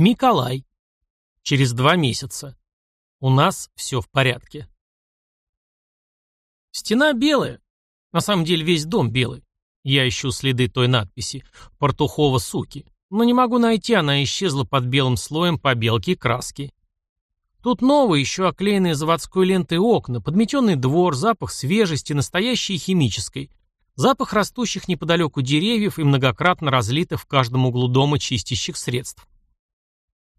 Миколай. Через два месяца. У нас все в порядке. Стена белая. На самом деле весь дом белый. Я ищу следы той надписи. Портухова суки. Но не могу найти, она исчезла под белым слоем побелки и краски. Тут новые, еще оклеенные заводской лентой окна, подметенный двор, запах свежести, настоящей химической. Запах растущих неподалеку деревьев и многократно разлитых в каждом углу дома чистящих средств.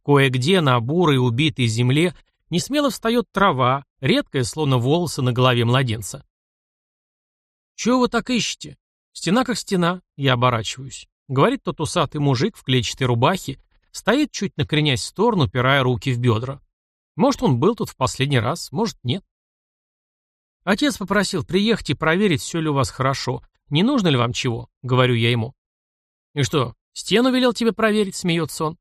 Кое-где на бурой убитой земле несмело встает трава, редкая, словно волосы на голове младенца. «Чего вы так ищете? Стена как стена», я оборачиваюсь. Говорит тот усатый мужик в клетчатой рубахе, стоит, чуть накренясь в сторону, упирая руки в бедра. Может, он был тут в последний раз, может, нет. Отец попросил приехать и проверить, все ли у вас хорошо. Не нужно ли вам чего? Говорю я ему. И что, стену велел тебе проверить, смеется он.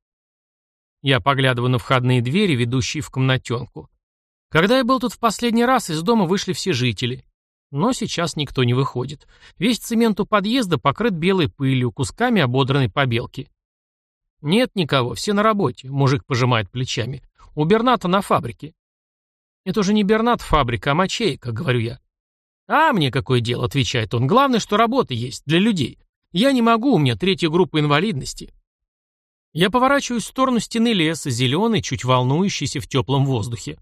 Я поглядываю на входные двери, ведущие в комнатенку. Когда я был тут в последний раз, из дома вышли все жители. Но сейчас никто не выходит. Весь цемент у подъезда покрыт белой пылью, кусками ободранной побелки. «Нет никого, все на работе», — мужик пожимает плечами. «У Берната на фабрике». «Это уже не Бернат фабрика, а мачейка», — говорю я. «А мне какое дело», — отвечает он. «Главное, что работа есть, для людей. Я не могу, у меня третья группа инвалидности». Я поворачиваюсь в сторону стены леса, зеленый, чуть волнующийся в теплом воздухе.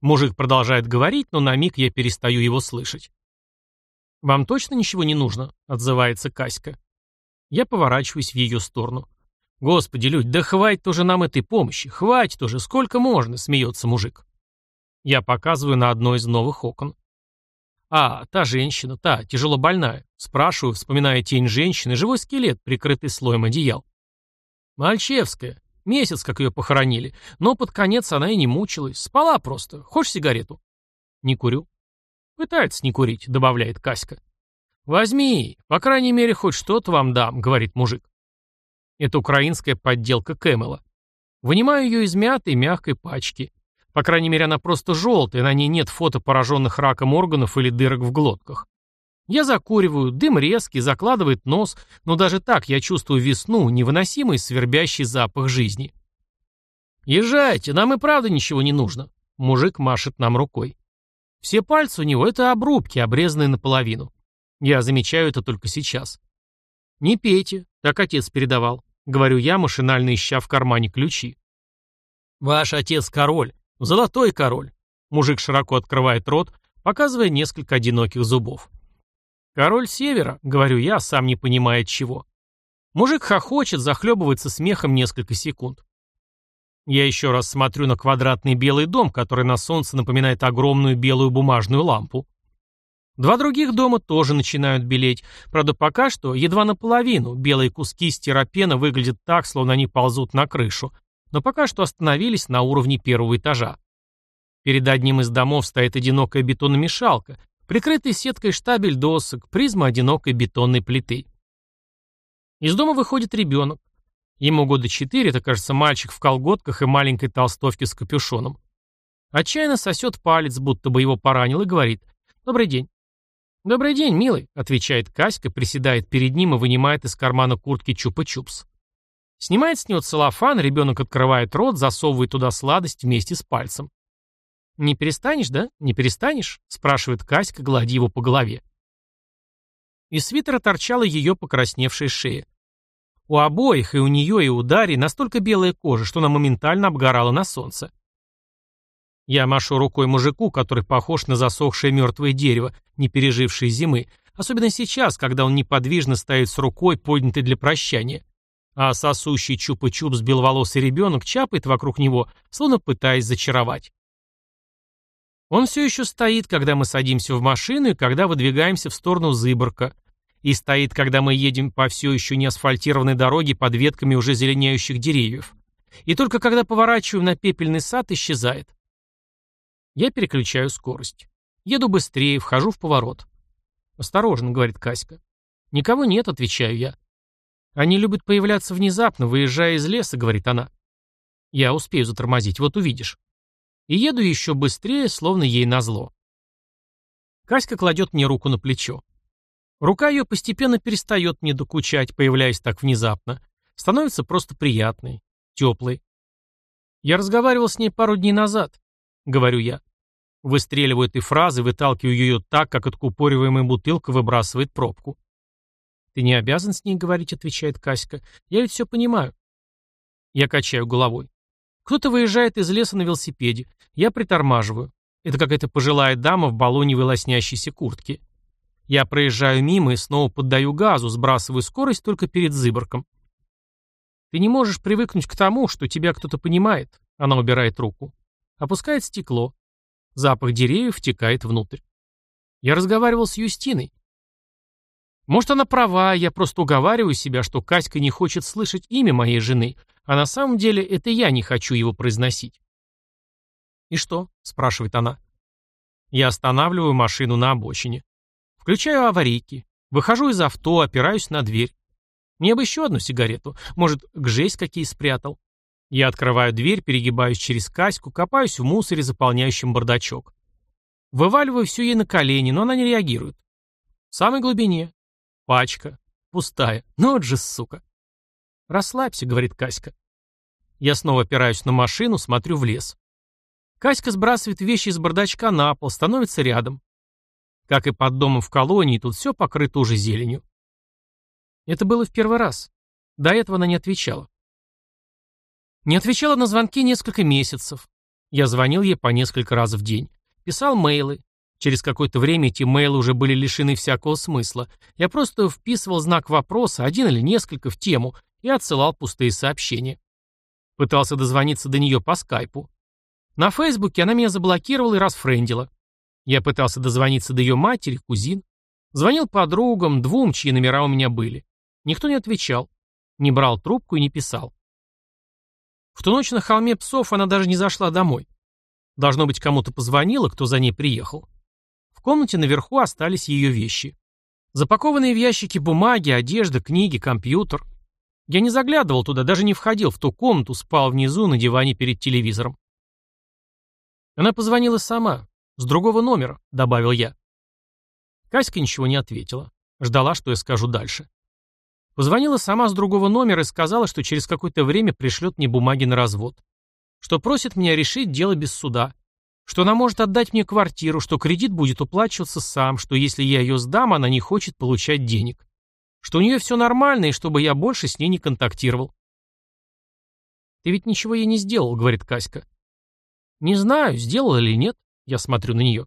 Мужик продолжает говорить, но на миг я перестаю его слышать. «Вам точно ничего не нужно?» — отзывается Каська. Я поворачиваюсь в ее сторону. «Господи, Людь, да хватит уже нам этой помощи, хватит уже, сколько можно?» — смеется мужик. Я показываю на одно из новых окон. «А, та женщина, та, тяжело больная». Спрашиваю, вспоминая тень женщины, живой скелет, прикрытый слоем одеял. «Мальчевская. Месяц, как ее похоронили. Но под конец она и не мучилась. Спала просто. Хочешь сигарету?» «Не курю». «Пытается не курить», — добавляет Каська. «Возьми, по крайней мере, хоть что-то вам дам», — говорит мужик. Это украинская подделка Кэмела. Вынимаю ее из мятой, мягкой пачки. По крайней мере, она просто желтая, на ней нет фото пораженных раком органов или дырок в глотках. Я закуриваю, дым резкий, закладывает нос, но даже так я чувствую весну, невыносимый свербящий запах жизни. «Езжайте, нам и правда ничего не нужно», — мужик машет нам рукой. Все пальцы у него — это обрубки, обрезанные наполовину. Я замечаю это только сейчас. «Не пейте», — так отец передавал. Говорю я, машинально ища в кармане ключи. «Ваш отец король. Золотой король». Мужик широко открывает рот, показывая несколько одиноких зубов. «Король севера», — говорю я, сам не понимая чего. Мужик хохочет, захлебывается смехом несколько секунд. Я еще раз смотрю на квадратный белый дом, который на солнце напоминает огромную белую бумажную лампу. Два других дома тоже начинают белеть, правда пока что едва наполовину, белые куски стиропена выглядят так, словно они ползут на крышу, но пока что остановились на уровне первого этажа. Перед одним из домов стоит одинокая бетономешалка, прикрытый сеткой штабель досок, призма одинокой бетонной плиты. Из дома выходит ребенок. Ему года четыре, это, кажется, мальчик в колготках и маленькой толстовке с капюшоном. Отчаянно сосет палец, будто бы его поранил, и говорит «Добрый день». «Добрый день, милый», — отвечает Каська, приседает перед ним и вынимает из кармана куртки чупа-чупс. Снимает с него целлофан, ребенок открывает рот, засовывает туда сладость вместе с пальцем. «Не перестанешь, да? Не перестанешь?» — спрашивает Каська, гладя его по голове. Из свитера торчала ее покрасневшая шея. У обоих, и у нее, и у Дарьи, настолько белая кожа, что она моментально обгорала на солнце. Я машу рукой мужику, который похож на засохшее мертвое дерево, не пережившее зимы, особенно сейчас, когда он неподвижно стоит с рукой, поднятой для прощания, а сосущий чупа-чуп с беловолосый ребенок чапает вокруг него, словно пытаясь зачаровать. Он все еще стоит, когда мы садимся в машину и когда выдвигаемся в сторону Зыборка, и стоит, когда мы едем по все еще не асфальтированной дороге под ветками уже зеленеющих деревьев. И только когда поворачиваем на пепельный сад, исчезает. Я переключаю скорость. Еду быстрее, вхожу в поворот. «Осторожно», — говорит Каська. «Никого нет», — отвечаю я. «Они любят появляться внезапно, выезжая из леса», — говорит она. «Я успею затормозить, вот увидишь». И еду еще быстрее, словно ей назло. Каська кладет мне руку на плечо. Рука ее постепенно перестает мне докучать, появляясь так внезапно. Становится просто приятной, теплой. Я разговаривал с ней пару дней назад, говорю я. Выстреливаю этой фразы, выталкиваю ее так, как откупориваемая бутылка выбрасывает пробку. «Ты не обязан с ней говорить», — отвечает Каська. «Я ведь все понимаю». Я качаю головой. Кто-то выезжает из леса на велосипеде. Я притормаживаю. Это какая-то пожилая дама в баллоневой лоснящейся куртке. Я проезжаю мимо и снова поддаю газу, сбрасываю скорость только перед Зыборком. Ты не можешь привыкнуть к тому, что тебя кто-то понимает. Она убирает руку. Опускает стекло. Запах деревьев втекает внутрь. Я разговаривал с Юстиной. Может, она права, я просто уговариваю себя, что Катька не хочет слышать имя моей жены, а на самом деле это я не хочу его произносить. «И что?» – спрашивает она. Я останавливаю машину на обочине. Включаю аварийки. Выхожу из авто, опираюсь на дверь. Мне бы еще одну сигарету. Может, гжесть какие спрятал. Я открываю дверь, перегибаюсь через каську, копаюсь в мусоре, заполняющем бардачок. Вываливаю все ей на колени, но она не реагирует. В самой глубине. Пачка. Пустая. Ну вот же, сука. «Расслабься», — говорит Каська. Я снова опираюсь на машину, смотрю в лес. Каська сбрасывает вещи из бардачка на пол, становится рядом. Как и под домом в колонии, тут все покрыто уже зеленью. Это было в первый раз. До этого она не отвечала. Не отвечала на звонки несколько месяцев. Я звонил ей по несколько раз в день. Писал мейлы. Через какое-то время эти мейлы уже были лишены всякого смысла. Я просто вписывал знак вопроса, один или несколько, в тему, и отсылал пустые сообщения. Пытался дозвониться до нее по скайпу. На Фейсбуке она меня заблокировала и расфрендила. Я пытался дозвониться до ее матери, кузин. Звонил подругам, двум, чьи номера у меня были. Никто не отвечал. Не брал трубку и не писал. В ту ночь на холме псов она даже не зашла домой. Должно быть, кому-то позвонила, кто за ней приехал. В комнате наверху остались ее вещи. Запакованные в ящики бумаги, одежда, книги, компьютер. Я не заглядывал туда, даже не входил в ту комнату, спал внизу на диване перед телевизором. Она позвонила сама, с другого номера, добавил я. Каська ничего не ответила. Ждала, что я скажу дальше. Позвонила сама с другого номера и сказала, что через какое-то время пришлет мне бумаги на развод. Что просит меня решить дело без суда. Что она может отдать мне квартиру, что кредит будет уплачиваться сам, что если я ее сдам, она не хочет получать денег. Что у нее все нормально и чтобы я больше с ней не контактировал. «Ты ведь ничего ей не сделал», — говорит Каська. «Не знаю, сделал или нет. Я смотрю на нее.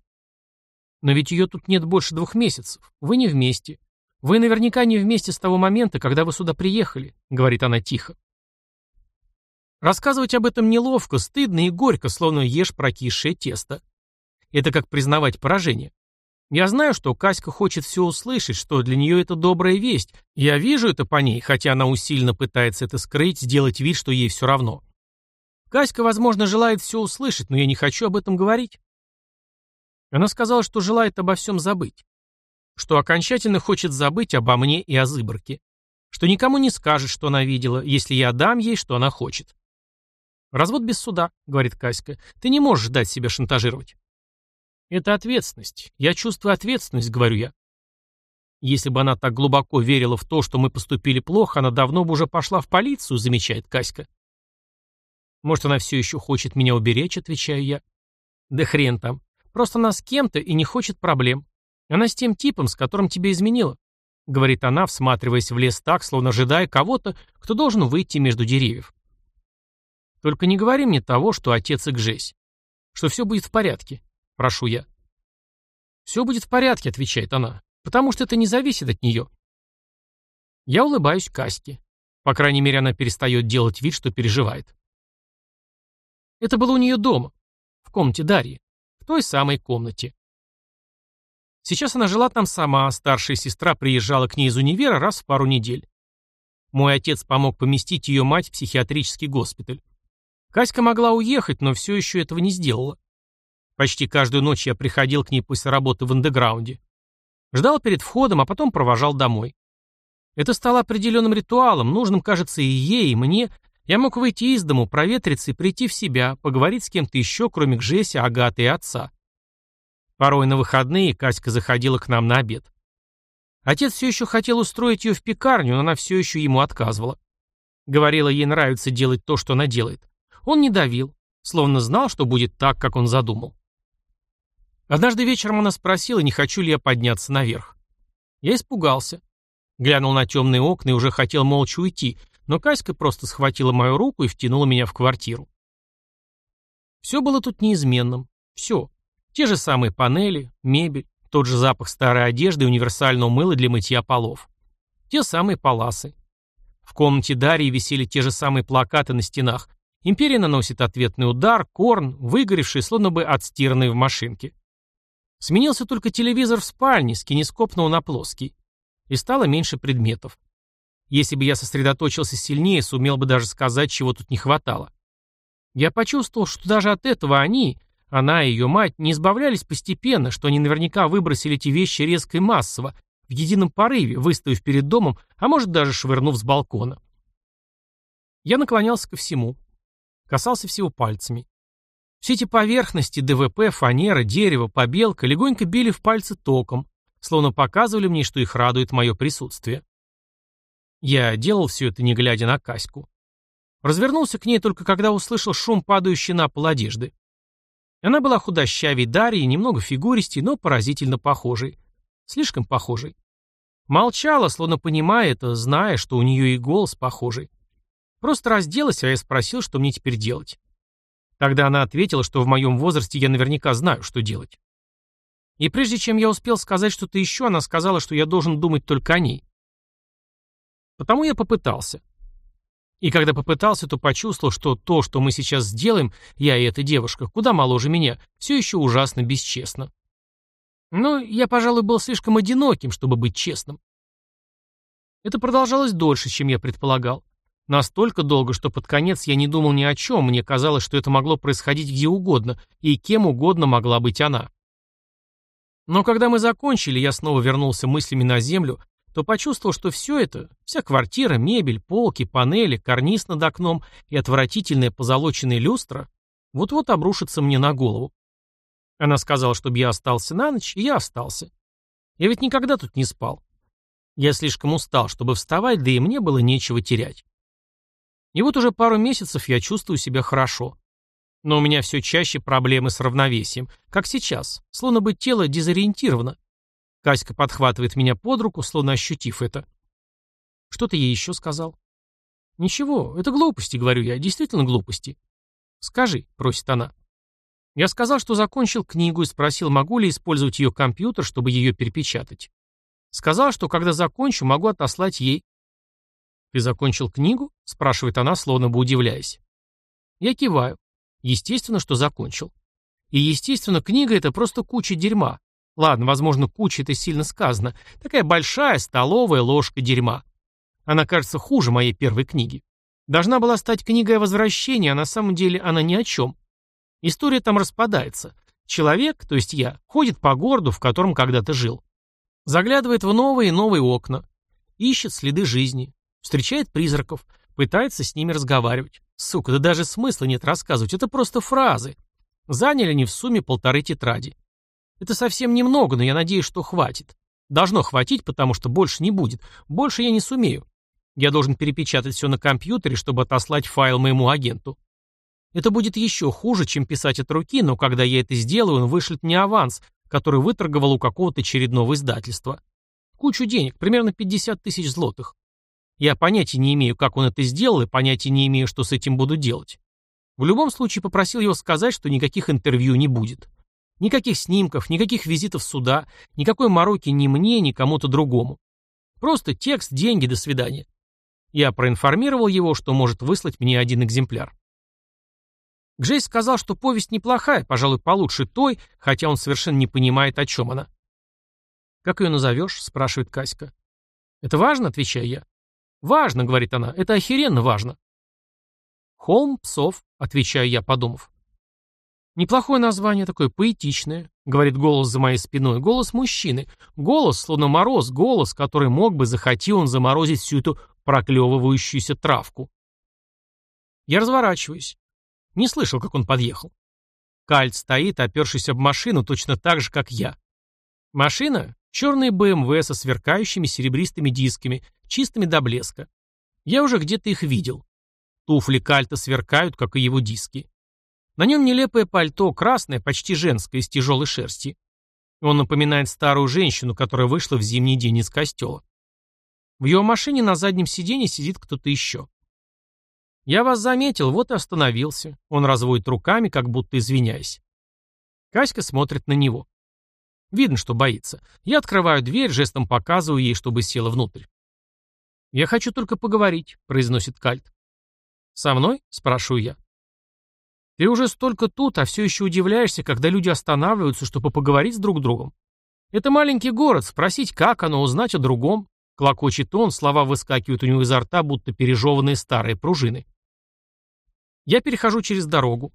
Но ведь ее тут нет больше двух месяцев. Вы не вместе. Вы наверняка не вместе с того момента, когда вы сюда приехали, говорит она тихо. Рассказывать об этом неловко, стыдно и горько, словно ешь прокисшее тесто. Это как признавать поражение. Я знаю, что Каська хочет все услышать, что для нее это добрая весть. Я вижу это по ней, хотя она усиленно пытается это скрыть, сделать вид, что ей все равно. Каська, возможно, желает все услышать, но я не хочу об этом говорить. Она сказала, что желает обо всем забыть. Что окончательно хочет забыть обо мне и о Зыборке. Что никому не скажет, что она видела, если я дам ей, что она хочет. «Развод без суда», — говорит Каська. «Ты не можешь дать себя шантажировать». «Это ответственность. Я чувствую ответственность», — говорю я. Если бы она так глубоко верила в то, что мы поступили плохо, она давно бы уже пошла в полицию, замечает Каська. Может, она все еще хочет меня уберечь, отвечаю я. Да хрен там. Просто она с кем-то и не хочет проблем. Она с тем типом, с которым тебе изменила. Говорит она, всматриваясь в лес так, словно ожидая кого-то, кто должен выйти между деревьев. Только не говори мне того, что отец и Гжесь. Что все будет в порядке. Прошу я. Все будет в порядке, отвечает она. Потому что это не зависит от нее. Я улыбаюсь Каське. По крайней мере, она перестает делать вид, что переживает. Это было у нее дома, в комнате Дарьи той самой комнате. Сейчас она жила там сама, старшая сестра приезжала к ней из универа раз в пару недель. Мой отец помог поместить ее мать в психиатрический госпиталь. Каська могла уехать, но все еще этого не сделала. Почти каждую ночь я приходил к ней после работы в андеграунде. Ждал перед входом, а потом провожал домой. Это стало определенным ритуалом, нужным, кажется, и ей, и мне, я мог выйти из дому, проветриться и прийти в себя, поговорить с кем-то еще, кроме Гжеси, Агаты и отца. Порой на выходные Каська заходила к нам на обед. Отец все еще хотел устроить ее в пекарню, но она все еще ему отказывала. Говорила, ей нравится делать то, что она делает. Он не давил, словно знал, что будет так, как он задумал. Однажды вечером она спросила, не хочу ли я подняться наверх. Я испугался. Глянул на темные окна и уже хотел молча уйти, но Каська просто схватила мою руку и втянула меня в квартиру. Все было тут неизменным. Все. Те же самые панели, мебель, тот же запах старой одежды и универсального мыла для мытья полов. Те самые паласы. В комнате Дарьи висели те же самые плакаты на стенах. Империя наносит ответный удар, корн, выгоревший, словно бы отстиранный в машинке. Сменился только телевизор в спальне с кинескопного на плоский. И стало меньше предметов. Если бы я сосредоточился сильнее, сумел бы даже сказать, чего тут не хватало. Я почувствовал, что даже от этого они, она и ее мать, не избавлялись постепенно, что они наверняка выбросили эти вещи резко и массово, в едином порыве, выставив перед домом, а может даже швырнув с балкона. Я наклонялся ко всему. Касался всего пальцами. Все эти поверхности, ДВП, фанера, дерево, побелка легонько били в пальцы током, словно показывали мне, что их радует мое присутствие. Я делал все это, не глядя на Каську. Развернулся к ней только когда услышал шум падающей на пол одежды. Она была худощавей Дарьи, немного фигуристей, но поразительно похожей. Слишком похожей. Молчала, словно понимая это, зная, что у нее и голос похожий. Просто разделась, а я спросил, что мне теперь делать. Тогда она ответила, что в моем возрасте я наверняка знаю, что делать. И прежде чем я успел сказать что-то еще, она сказала, что я должен думать только о ней. Потому я попытался. И когда попытался, то почувствовал, что то, что мы сейчас сделаем, я и эта девушка, куда моложе меня, все еще ужасно бесчестно. Но я, пожалуй, был слишком одиноким, чтобы быть честным. Это продолжалось дольше, чем я предполагал. Настолько долго, что под конец я не думал ни о чем, мне казалось, что это могло происходить где угодно, и кем угодно могла быть она. Но когда мы закончили, я снова вернулся мыслями на землю, то почувствовал, что все это, вся квартира, мебель, полки, панели, карниз над окном и отвратительная позолоченная люстра вот-вот обрушится мне на голову. Она сказала, чтобы я остался на ночь, и я остался. Я ведь никогда тут не спал. Я слишком устал, чтобы вставать, да и мне было нечего терять. И вот уже пару месяцев я чувствую себя хорошо. Но у меня все чаще проблемы с равновесием, как сейчас, словно бы тело дезориентировано. Каська подхватывает меня под руку, словно ощутив это. Что ты ей еще сказал? Ничего, это глупости, говорю я, действительно глупости. Скажи, просит она. Я сказал, что закончил книгу и спросил, могу ли использовать ее компьютер, чтобы ее перепечатать. Сказал, что когда закончу, могу отослать ей. «Ты закончил книгу?» — спрашивает она, словно бы удивляясь. Я киваю. Естественно, что закончил. И, естественно, книга — это просто куча дерьма. Ладно, возможно, куча — это сильно сказано. Такая большая столовая ложка дерьма. Она кажется хуже моей первой книги. Должна была стать книгой о возвращении, а на самом деле она ни о чем. История там распадается. Человек, то есть я, ходит по городу, в котором когда-то жил. Заглядывает в новые и новые окна. Ищет следы жизни. Встречает призраков, пытается с ними разговаривать. Сука, да даже смысла нет рассказывать, это просто фразы. Заняли они в сумме полторы тетради. Это совсем немного, но я надеюсь, что хватит. Должно хватить, потому что больше не будет. Больше я не сумею. Я должен перепечатать все на компьютере, чтобы отослать файл моему агенту. Это будет еще хуже, чем писать от руки, но когда я это сделаю, он вышлет мне аванс, который выторговал у какого-то очередного издательства. Кучу денег, примерно 50 тысяч злотых. Я понятия не имею, как он это сделал, и понятия не имею, что с этим буду делать. В любом случае попросил его сказать, что никаких интервью не будет. Никаких снимков, никаких визитов суда, никакой мороки ни мне, ни кому-то другому. Просто текст, деньги, до свидания. Я проинформировал его, что может выслать мне один экземпляр. Гжейс сказал, что повесть неплохая, пожалуй, получше той, хотя он совершенно не понимает, о чем она. «Как ее назовешь?» — спрашивает Каська. «Это важно?» — отвечаю я. «Важно», — говорит она, — «это охеренно важно». «Холм псов», — отвечаю я, подумав. «Неплохое название, такое поэтичное», — говорит голос за моей спиной, голос мужчины, голос, словно мороз, голос, который мог бы, захотел он заморозить всю эту проклевывающуюся травку. Я разворачиваюсь. Не слышал, как он подъехал. Кальт стоит, опершись об машину, точно так же, как я. Машина — черный БМВ со сверкающими серебристыми дисками, чистыми до блеска. Я уже где-то их видел. Туфли кальта сверкают, как и его диски. На нем нелепое пальто, красное, почти женское, из тяжелой шерсти. Он напоминает старую женщину, которая вышла в зимний день из костела. В его машине на заднем сиденье сидит кто-то еще. «Я вас заметил, вот и остановился». Он разводит руками, как будто извиняясь. Каська смотрит на него. Видно, что боится. Я открываю дверь, жестом показываю ей, чтобы села внутрь. «Я хочу только поговорить», — произносит Кальт. «Со мной?» — спрашиваю я. «Ты уже столько тут, а все еще удивляешься, когда люди останавливаются, чтобы поговорить с друг другом. Это маленький город, спросить, как оно, узнать о другом. Клокочет он, слова выскакивают у него изо рта, будто пережеванные старые пружины. Я перехожу через дорогу.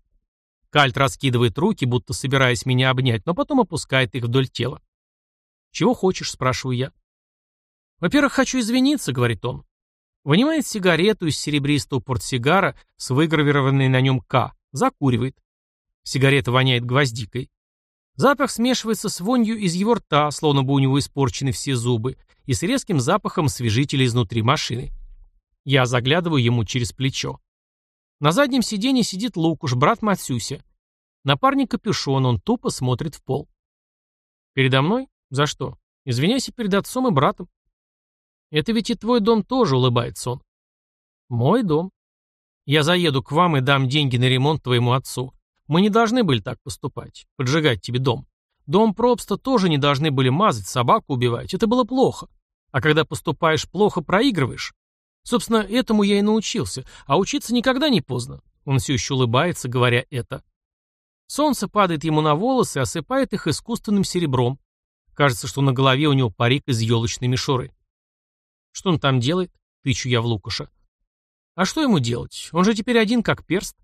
Кальт раскидывает руки, будто собираясь меня обнять, но потом опускает их вдоль тела. «Чего хочешь?» – спрашиваю я. «Во-первых, хочу извиниться», — говорит он. Вынимает сигарету из серебристого портсигара с выгравированной на нем «К», закуривает. Сигарета воняет гвоздикой. Запах смешивается с вонью из его рта, словно бы у него испорчены все зубы, и с резким запахом свежителя изнутри машины. Я заглядываю ему через плечо. На заднем сиденье сидит Лукуш, брат Матсюся. Напарник капюшон, он тупо смотрит в пол. Передо мной? За что? Извиняйся перед отцом и братом. Это ведь и твой дом тоже, улыбается он. Мой дом. Я заеду к вам и дам деньги на ремонт твоему отцу. Мы не должны были так поступать, поджигать тебе дом. Дом Пробста тоже не должны были мазать, собаку убивать. Это было плохо. А когда поступаешь плохо, проигрываешь. Собственно, этому я и научился. А учиться никогда не поздно. Он все еще улыбается, говоря это. Солнце падает ему на волосы осыпает их искусственным серебром. Кажется, что на голове у него парик из елочной мишуры. Что он там делает? Тычу я в Лукаша. А что ему делать? Он же теперь один как перст.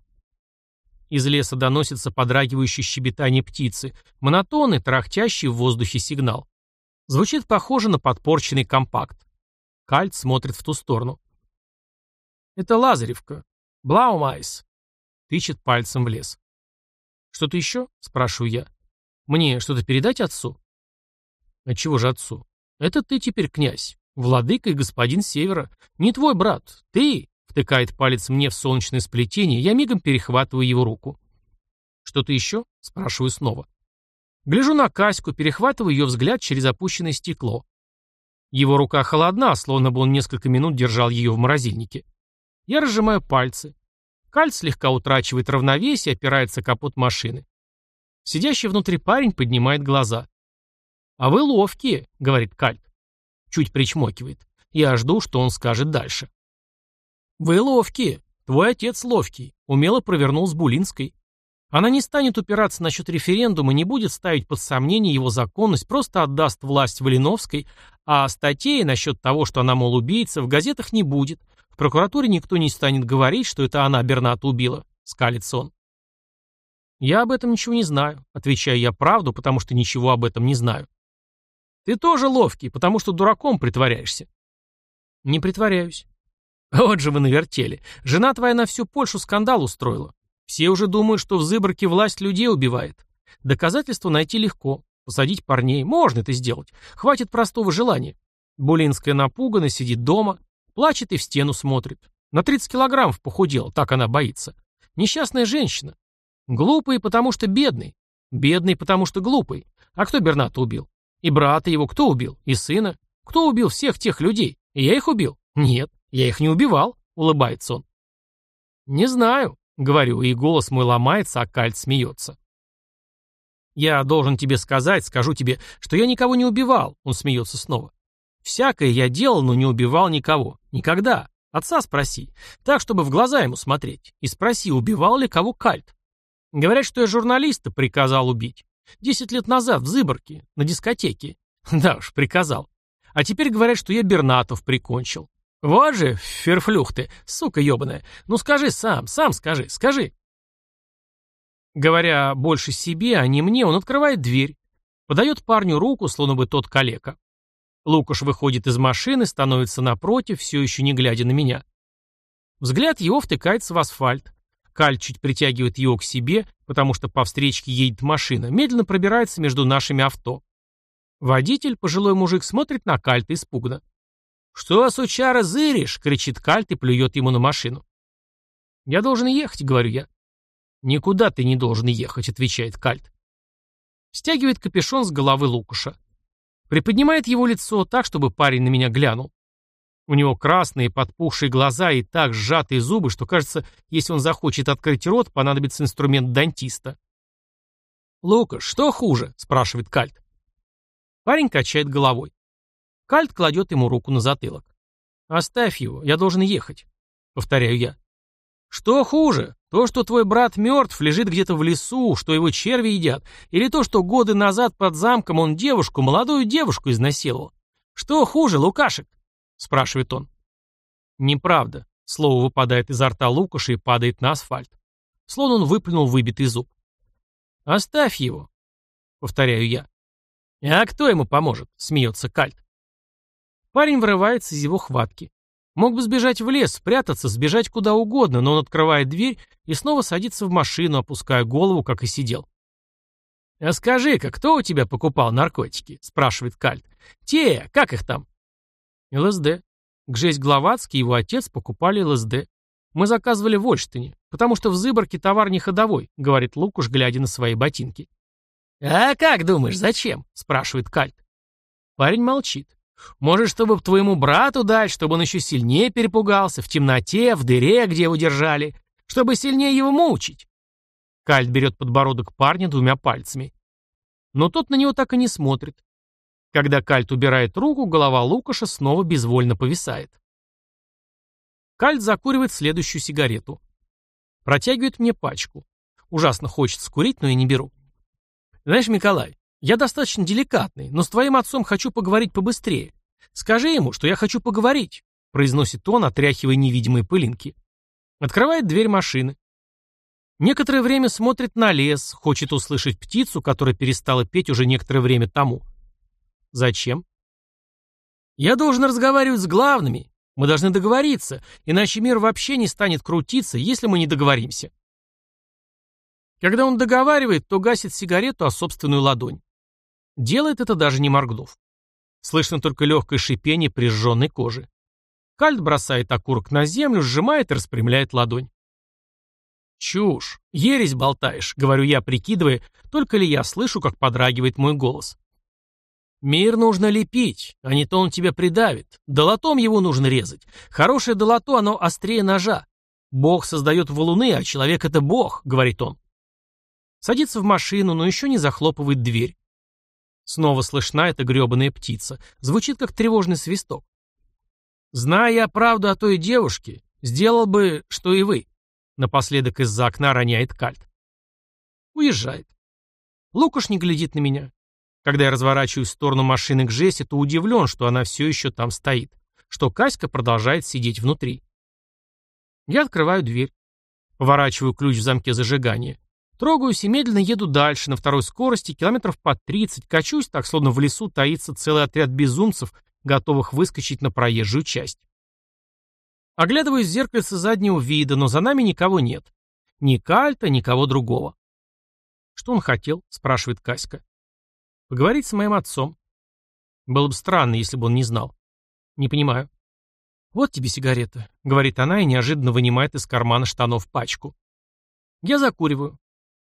Из леса доносится подрагивающее щебетание птицы, монотонный, трахтящий в воздухе сигнал. Звучит похоже на подпорченный компакт. Кальт смотрит в ту сторону. «Это лазоревка. Blaumeise», — тычет пальцем в лес. «Что-то еще?» — спрашиваю я. «Мне что-то передать отцу?» «А чего же отцу? Это ты теперь князь, владыка и господин Севера. Не твой брат, ты Втыкает палец мне в солнечное сплетение, я мигом перехватываю его руку. «Что-то еще?» — спрашиваю снова. Гляжу на Каську, перехватываю ее взгляд через опущенное стекло. Его рука холодна, словно бы он несколько минут держал ее в морозильнике. Я разжимаю пальцы. Кальт слегка утрачивает равновесие, опирается капот машины. Сидящий внутри парень поднимает глаза. «А вы ловкие», — говорит Кальт. Чуть причмокивает. Я жду, что он скажет дальше. «Вы ловкие. Твой отец ловкий. Умело провернул с Булинской. Она не станет упираться насчет референдума, не будет ставить под сомнение его законность, просто отдаст власть Валиновской, а статей насчет того, что она, мол, убийца, в газетах не будет. В прокуратуре никто не станет говорить, что это она Берната убила», — скалится он. «Я об этом ничего не знаю», — отвечаю я правду, потому что ничего об этом не знаю. «Ты тоже ловкий, потому что дураком притворяешься». «Не притворяюсь. Вот же вы навертели. Жена твоя на всю Польшу скандал устроила. Все уже думают, что в Зыборке власть людей убивает. Доказательства найти легко. Посадить парней. Можно это сделать. Хватит простого желания. Булинская напугана, сидит дома, плачет и в стену смотрит. На 30 килограммов похудела, так она боится. Несчастная женщина. Глупый, потому что бедный. Бедный, потому что глупый. А кто Берната убил? И брата его кто убил? И сына? Кто убил всех тех людей? И я их убил? Нет. «Я их не убивал», — улыбается он. «Не знаю», — говорю, и голос мой ломается, а кальт смеется. «Я должен тебе сказать, скажу тебе, что я никого не убивал», — он смеется снова. «Всякое я делал, но не убивал никого. Никогда. Отца спроси. Так, чтобы в глаза ему смотреть. И спроси, убивал ли кого кальт. Говорят, что я журналиста приказал убить. Десять лет назад в Зыборке, на дискотеке. Да уж, приказал. А теперь говорят, что я Бернатов прикончил. «Вот же, ферфлюх ты, сука ебаная. Ну скажи сам, сам скажи, скажи». Говоря больше себе, а не мне, он открывает дверь. Подает парню руку, словно бы тот калека. Лукаш выходит из машины, становится напротив, все еще не глядя на меня. Взгляд его втыкается в асфальт. Каль чуть притягивает его к себе, потому что по встречке едет машина, медленно пробирается между нашими авто. Водитель, пожилой мужик, смотрит на Кальта испуганно. «Что, сучара, зыришь?» — кричит Кальт и плюет ему на машину. «Я должен ехать», — говорю я. «Никуда ты не должен ехать», — отвечает Кальт. Стягивает капюшон с головы Лукаша. Приподнимает его лицо так, чтобы парень на меня глянул. У него красные, подпухшие глаза и так сжатые зубы, что, кажется, если он захочет открыть рот, понадобится инструмент дантиста. «Лукаш, что хуже?» — спрашивает Кальт. Парень качает головой. Кальт кладет ему руку на затылок. «Оставь его, я должен ехать», — повторяю я. «Что хуже? То, что твой брат мертв, лежит где-то в лесу, что его черви едят, или то, что годы назад под замком он девушку, молодую девушку изнасиловал? Что хуже, Лукашек?» — спрашивает он. «Неправда». Слово выпадает изо рта Лукаша и падает на асфальт. Словно он выплюнул выбитый зуб. «Оставь его», — повторяю я. «А кто ему поможет?» — смеется Кальт. Парень вырывается из его хватки. Мог бы сбежать в лес, спрятаться, сбежать куда угодно, но он открывает дверь и снова садится в машину, опуская голову, как и сидел. «А скажи-ка, кто у тебя покупал наркотики?» — спрашивает Кальт. «Те, как их там?» «ЛСД. Гжесть Гловацкий и его отец покупали ЛСД. Мы заказывали в Ольштине, потому что в Зыборке товар не ходовой», — говорит Лукуш, глядя на свои ботинки. «А как думаешь, зачем?» — спрашивает Кальт. Парень молчит. Может, чтобы твоему брату дать, чтобы он еще сильнее перепугался, в темноте, в дыре, где его держали, чтобы сильнее его мучить. Кальт берет подбородок парня двумя пальцами. Но тот на него так и не смотрит. Когда Кальт убирает руку, голова Лукаша снова безвольно повисает. Кальт закуривает следующую сигарету. Протягивает мне пачку. Ужасно хочется курить, но я не беру. Знаешь, Николай, я достаточно деликатный, но с твоим отцом хочу поговорить побыстрее. Скажи ему, что я хочу поговорить, произносит он, отряхивая невидимые пылинки. Открывает дверь машины. Некоторое время смотрит на лес, хочет услышать птицу, которая перестала петь уже некоторое время тому. Зачем? Я должен разговаривать с главными. Мы должны договориться, иначе мир вообще не станет крутиться, если мы не договоримся. Когда он договаривает, то гасит сигарету о собственную ладонь. Делает это даже не моргнув. Слышно только легкое шипение прижженной кожи. Кальт бросает окурок на землю, сжимает и распрямляет ладонь. «Чушь! Ересь болтаешь!» — говорю я, прикидывая, только ли я слышу, как подрагивает мой голос. «Мир нужно лепить, а не то он тебя придавит. Долотом его нужно резать. Хорошее долото, оно острее ножа. Бог создает валуны, а человек — это Бог», — говорит он. Садится в машину, но еще не захлопывает дверь. Снова слышна эта гребаная птица. Звучит как тревожный свисток. «Зная я правду о той девушке, сделал бы, что и вы», напоследок из-за окна роняет кальт. Уезжает. Лукаш не глядит на меня. Когда я разворачиваюсь в сторону машины к Жессе, то удивлен, что она все еще там стоит, что Каська продолжает сидеть внутри. Я открываю дверь. Поворачиваю ключ в замке зажигания. Трогаюсь и медленно еду дальше, на второй скорости, километров по 30, качусь, так словно в лесу таится целый отряд безумцев, готовых выскочить на проезжую часть. Оглядываюсь в зеркальце заднего вида, но за нами никого нет. Ни Кальта, никого другого. «Что он хотел?» — спрашивает Каська. «Поговорить с моим отцом». Было бы странно, если бы он не знал. «Не понимаю». «Вот тебе сигарета», — говорит она и неожиданно вынимает из кармана штанов пачку. Я закуриваю.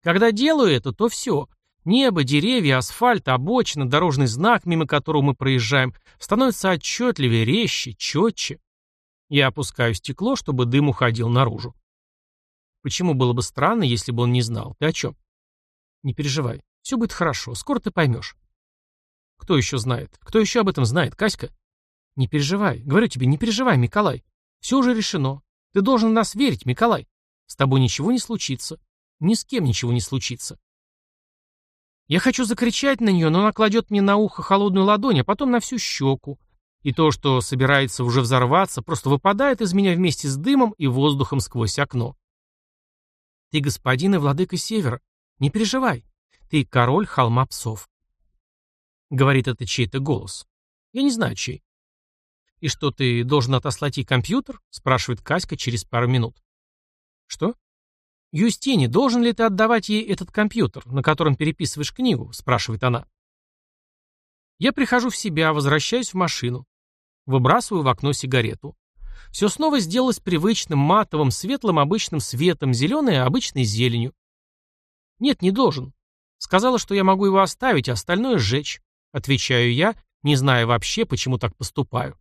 Когда делаю это, то все. Небо, деревья, асфальт, обочина, дорожный знак, мимо которого мы проезжаем, становится отчетливее, резче, четче. Я опускаю стекло, чтобы дым уходил наружу. Почему было бы странно, если бы он не знал? Ты о чем? Не переживай. Все будет хорошо. Скоро ты поймешь. Кто еще знает? Кто еще об этом знает, Каська? Не переживай. Говорю тебе, не переживай, Миколай. Все уже решено. Ты должен нас верить, Миколай. С тобой ничего не случится. Ни с кем ничего не случится. Я хочу закричать на нее, но она кладет мне на ухо холодную ладонь, а потом на всю щеку. И то, что собирается уже взорваться, просто выпадает из меня вместе с дымом и воздухом сквозь окно. Ты господин и владыка Севера. Не переживай. Ты король холма псов. Говорит это чей-то голос. Я не знаю, чей. И что, ты должен отослать ей компьютер? Спрашивает Каська через пару минут. Что? «Юстине, должен ли ты отдавать ей этот компьютер, на котором переписываешь книгу?» – спрашивает она. Я прихожу в себя, возвращаюсь в машину. Выбрасываю в окно сигарету. все снова сделалось привычным, матовым, светлым обычным светом, зеленое обычной зеленью. Нет, не должен. Сказала, что я могу его оставить, а остальное сжечь. Отвечаю я, не зная вообще, почему так поступаю.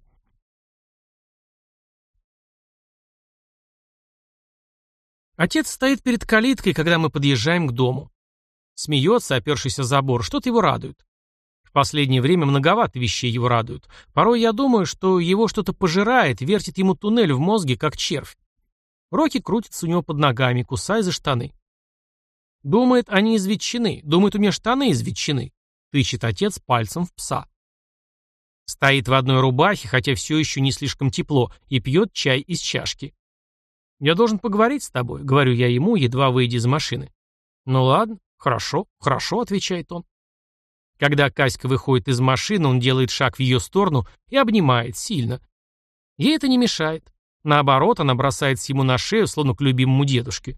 Отец стоит перед калиткой, когда мы подъезжаем к дому. Смеется, опершись о забор, что-то его радует. В последнее время многовато вещей его радуют. Порой я думаю, что его что-то пожирает, вертит ему туннель в мозге, как червь. Рокки крутится у него под ногами, кусая за штаны. Думает, они из ветчины. Думает, у меня штаны из ветчины. Тычет отец пальцем в пса. Стоит в одной рубахе, хотя все еще не слишком тепло, и пьет чай из чашки. «Я должен поговорить с тобой», — говорю я ему, едва выйдя из машины. «Ну ладно, хорошо, хорошо», — отвечает он. Когда Каська выходит из машины, он делает шаг в ее сторону и обнимает сильно. Ей это не мешает. Наоборот, она бросается ему на шею, словно к любимому дедушке.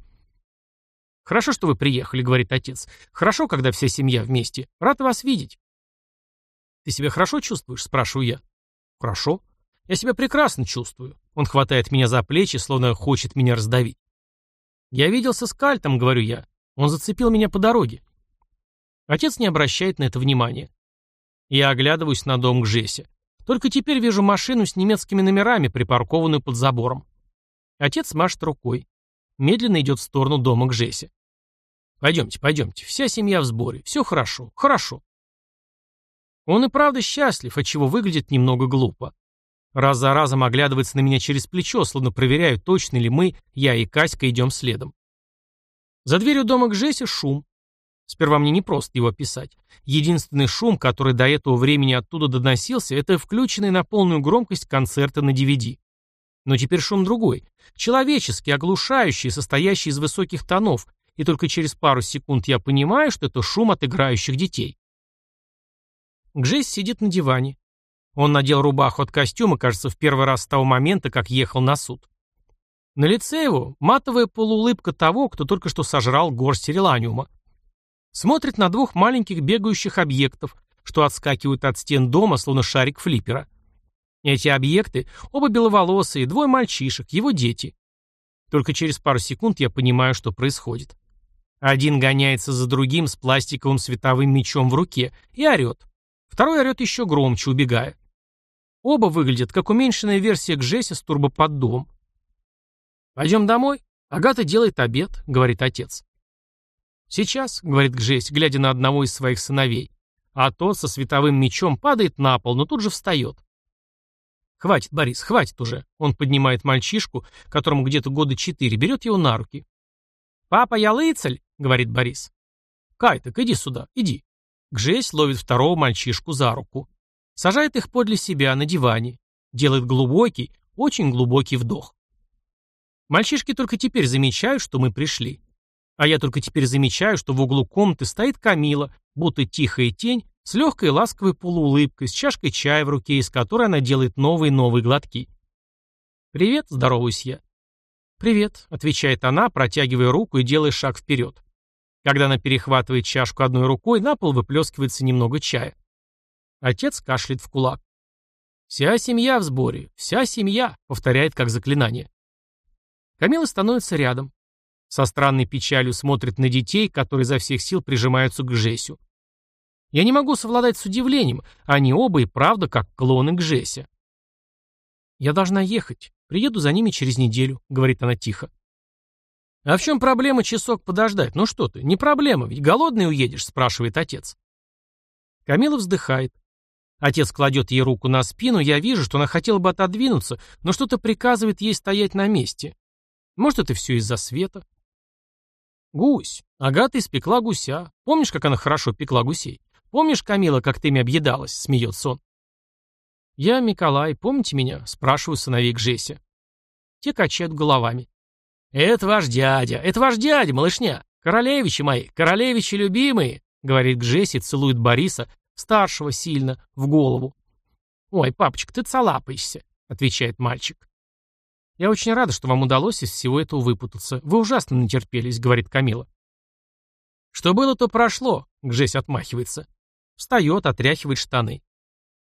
«Хорошо, что вы приехали», — говорит отец. «Хорошо, когда вся семья вместе. Рад вас видеть». «Ты себя хорошо чувствуешь?» — спрашиваю я. «Хорошо. Я себя прекрасно чувствую». Он хватает меня за плечи, словно хочет меня раздавить. «Я виделся с Кальтом», — говорю я. «Он зацепил меня по дороге». Отец не обращает на это внимания. Я оглядываюсь на дом к Жесе. Только теперь вижу машину с немецкими номерами, припаркованную под забором. Отец машет рукой. Медленно идет в сторону дома к Жесе. «Пойдемте, пойдемте. Вся семья в сборе. Все хорошо, хорошо». Он и правда счастлив, отчего выглядит немного глупо. Раз за разом оглядывается на меня через плечо, словно проверяю, точно ли мы, я и Каська, идем следом. За дверью дома к Жесе шум. Сперва мне не просто его описать. Единственный шум, который до этого времени оттуда доносился, это включенный на полную громкость концерта на DVD. Но теперь шум другой. Человеческий, оглушающий, состоящий из высоких тонов, и только через пару секунд я понимаю, что это шум от играющих детей. Гжесь сидит на диване. Он надел рубаху от костюма, кажется, в первый раз с того момента, как ехал на суд. На лице его матовая полуулыбка того, кто только что сожрал горсть реланиума. Смотрит на двух маленьких бегающих объектов, что отскакивают от стен дома, словно шарик флиппера. Эти объекты – оба беловолосые, двое мальчишек, его дети. Только через пару секунд я понимаю, что происходит. Один гоняется за другим с пластиковым световым мечом в руке и орет. Второй орет еще громче, убегая. Оба выглядят как уменьшенная версия Гжеся с турбоподдувом. «Пойдем домой? Агата делает обед», — говорит отец. «Сейчас», — говорит Гжесь, глядя на одного из своих сыновей. А тот со световым мечом падает на пол, но тут же встает. «Хватит, Борис, хватит уже». Он поднимает мальчишку, которому где-то года четыре, берет его на руки. «Папа, я лыцель», — говорит Борис. «Кай, так иди сюда, иди». Гжесь ловит второго мальчишку за руку. Сажает их подле себя на диване. Делает глубокий, очень глубокий вдох. Мальчишки только теперь замечают, что мы пришли. А я только теперь замечаю, что в углу комнаты стоит Камила, будто тихая тень, с легкой ласковой полуулыбкой, с чашкой чая в руке, из которой она делает новые новые глотки. «Привет», — здороваюсь я. «Привет», — отвечает она, протягивая руку и делая шаг вперед. Когда она перехватывает чашку одной рукой, на пол выплескивается немного чая. Отец кашляет в кулак. «Вся семья в сборе, вся семья», — повторяет как заклинание. Камила становится рядом. Со странной печалью смотрит на детей, которые изо всех сил прижимаются к Жесю. Я не могу совладать с удивлением, они оба и правда как клоны к Жеся. «Я должна ехать. Приеду за ними через неделю», — говорит она тихо. «А в чем проблема часок подождать? Ну что ты, не проблема, ведь голодный уедешь», — спрашивает отец. Камила вздыхает. Отец кладет ей руку на спину, я вижу, что она хотела бы отодвинуться, но что-то приказывает ей стоять на месте. Может, это все из-за света? Гусь. Агата испекла гуся. Помнишь, как она хорошо пекла гусей? Помнишь, Камила, как ты ими объедалась? Смеется он. Я Николай, помните меня? Спрашиваю сыновей Гжеся. Те качают головами. Это ваш дядя, это ваш дядя, малышня. Королевичи мои, королевичи любимые, говорит Гжеси, целует Бориса, Старшего сильно, в голову. «Ой, папочка, ты цалапаешься», — отвечает мальчик. «Я очень рада, что вам удалось из всего этого выпутаться. Вы ужасно натерпелись», — говорит Камила. «Что было, то прошло», — Гжесь отмахивается. Встает, отряхивает штаны.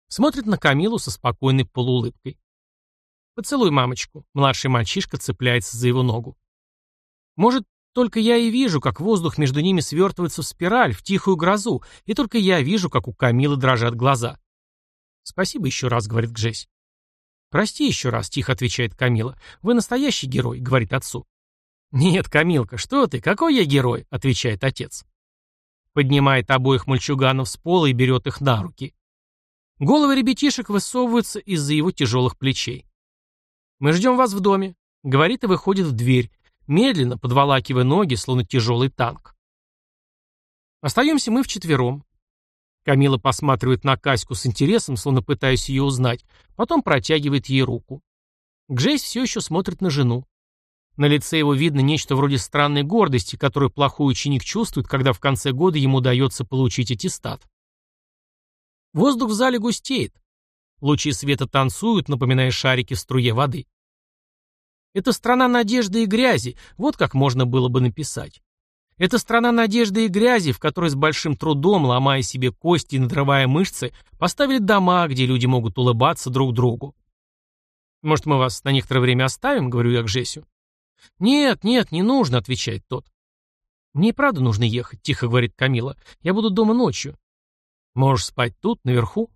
Смотрит на Камилу со спокойной полуулыбкой. Поцелуй мамочку. Младший мальчишка цепляется за его ногу. Может, только я и вижу, как воздух между ними свертывается в спираль, в тихую грозу, и только я вижу, как у Камилы дрожат глаза. «Спасибо еще раз», — говорит Гжесь. «Прости еще раз», — тихо отвечает Камила. «Вы настоящий герой», — говорит отцу. «Нет, Камилка, что ты? Какой я герой?» — отвечает отец. Поднимает обоих мальчуганов с пола и берет их на руки. Головы ребятишек высовываются из-за его тяжелых плечей. «Мы ждем вас в доме», — говорит и выходит в дверь, медленно подволакивая ноги, словно тяжелый танк. Остаемся мы вчетвером. Камила посматривает на Каську с интересом, словно пытаясь ее узнать, потом протягивает ей руку. Гжейс все еще смотрит на жену. На лице его видно нечто вроде странной гордости, которую плохой ученик чувствует, когда в конце года ему удается получить аттестат. Воздух в зале густеет. Лучи света танцуют, напоминая шарики в струе воды. Это страна надежды и грязи, вот как можно было бы написать. Это страна надежды и грязи, в которой с большим трудом, ломая себе кости и надрывая мышцы, поставили дома, где люди могут улыбаться друг другу. «Может, мы вас на некоторое время оставим?» — говорю я к Жесю. «Нет, нет, не нужно», — отвечает тот. «Мне и правда нужно ехать», — тихо говорит Камила. «Я буду дома ночью». «Можешь спать тут, наверху?»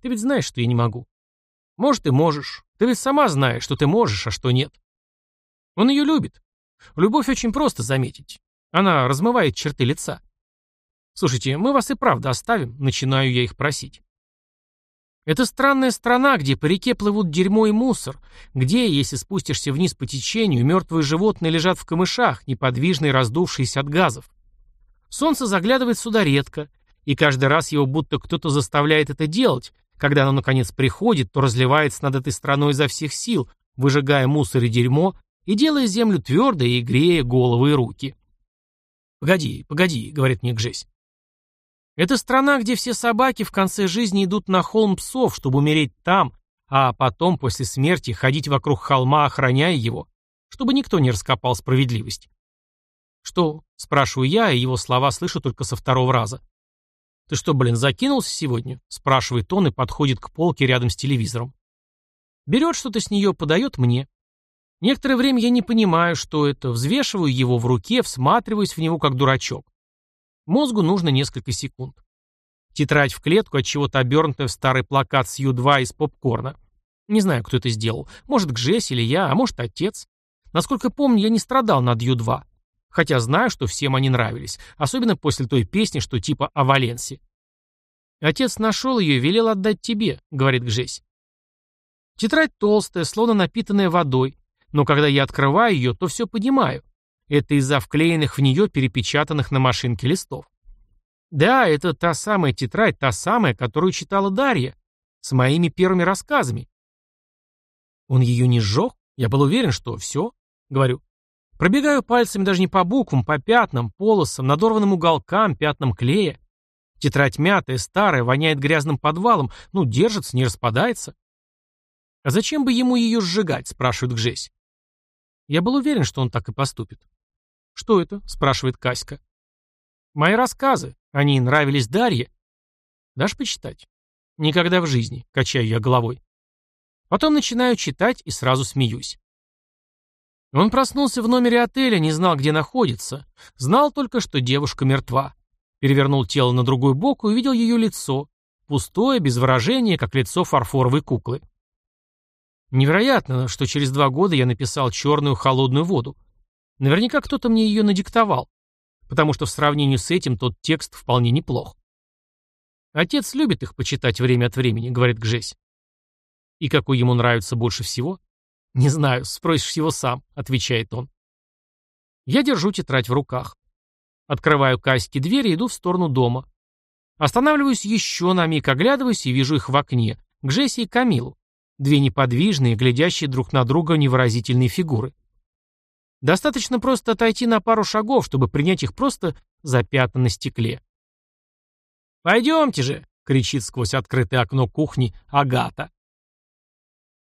Ты ведь знаешь, что я не могу. Может, и можешь. Ты ведь сама знаешь, что ты можешь, а что нет. Он ее любит. Любовь очень просто заметить. Она размывает черты лица. Слушайте, мы вас и правда оставим, начинаю я их просить. Это странная страна, где по реке плывут дерьмо и мусор, где, если спустишься вниз по течению, мертвые животные лежат в камышах, неподвижные, раздувшиеся от газов. Солнце заглядывает сюда редко, и каждый раз его будто кто-то заставляет это делать, когда оно наконец приходит, то разливается над этой страной изо всех сил, выжигая мусор и дерьмо и делая землю твердой и грея головы и руки. «Погоди, погоди», — говорит мне Гжесь. Это страна, где все собаки в конце жизни идут на холм псов, чтобы умереть там, а потом, после смерти, ходить вокруг холма, охраняя его, чтобы никто не раскопал справедливость. «Что?» — спрашиваю я, и его слова слышу только со второго раза. «Ты что, блин, закинулся сегодня?» — спрашивает он и подходит к полке рядом с телевизором. Берет что-то с нее, подает мне. Некоторое время я не понимаю, что это, взвешиваю его в руке, всматриваюсь в него как дурачок. Мозгу нужно несколько секунд. Тетрадь в клетку, от чего-то обернутая в старый плакат с Ю-2 из попкорна. Не знаю, кто это сделал. Может, Гжесь или я, а может, отец. Насколько помню, я не страдал над Ю-2. Хотя знаю, что всем они нравились, особенно после той песни, что типа о Валенсе. «Отец нашел ее и велел отдать тебе», — говорит Гжесь. Тетрадь толстая, словно напитанная водой, но когда я открываю ее, то все понимаю. Это из-за вклеенных в нее перепечатанных на машинке листов. Да, это та самая тетрадь, та самая, которую читала Дарья, с моими первыми рассказами. Он ее не сжег? Я был уверен, что все. Говорю, Пробегаю пальцами даже не по буквам, по пятнам, полосам, надорванным уголкам, пятнам клея. Тетрадь мятая, старая, воняет грязным подвалом, ну, держится, не распадается. «А зачем бы ему ее сжигать?» – спрашивает Гжесь. Я был уверен, что он так и поступит. «Что это?» – спрашивает Каська. «Мои рассказы. Они нравились Дарье. Дашь почитать?» «Никогда в жизни», – качаю я головой. Потом начинаю читать и сразу смеюсь. Он проснулся в номере отеля, не знал, где находится. Знал только, что девушка мертва. Перевернул тело на другой бок и увидел ее лицо. Пустое, без выражения, как лицо фарфоровой куклы. Невероятно, что через два года я написал «Черную холодную воду». Наверняка кто-то мне ее надиктовал, потому что в сравнении с этим тот текст вполне неплох. «Отец любит их почитать время от времени», — говорит Гжесь. «И какой ему нравится больше всего?» «Не знаю, спросишь его сам», — отвечает он. Я держу тетрадь в руках. Открываю Каське дверь и иду в сторону дома. Останавливаюсь еще на миг, оглядываюсь и вижу их в окне. К Джесси и Камилу. Две неподвижные, глядящие друг на друга невыразительные фигуры. Достаточно просто отойти на пару шагов, чтобы принять их просто за пятна на стекле. «Пойдемте же!» — кричит сквозь открытое окно кухни Агата.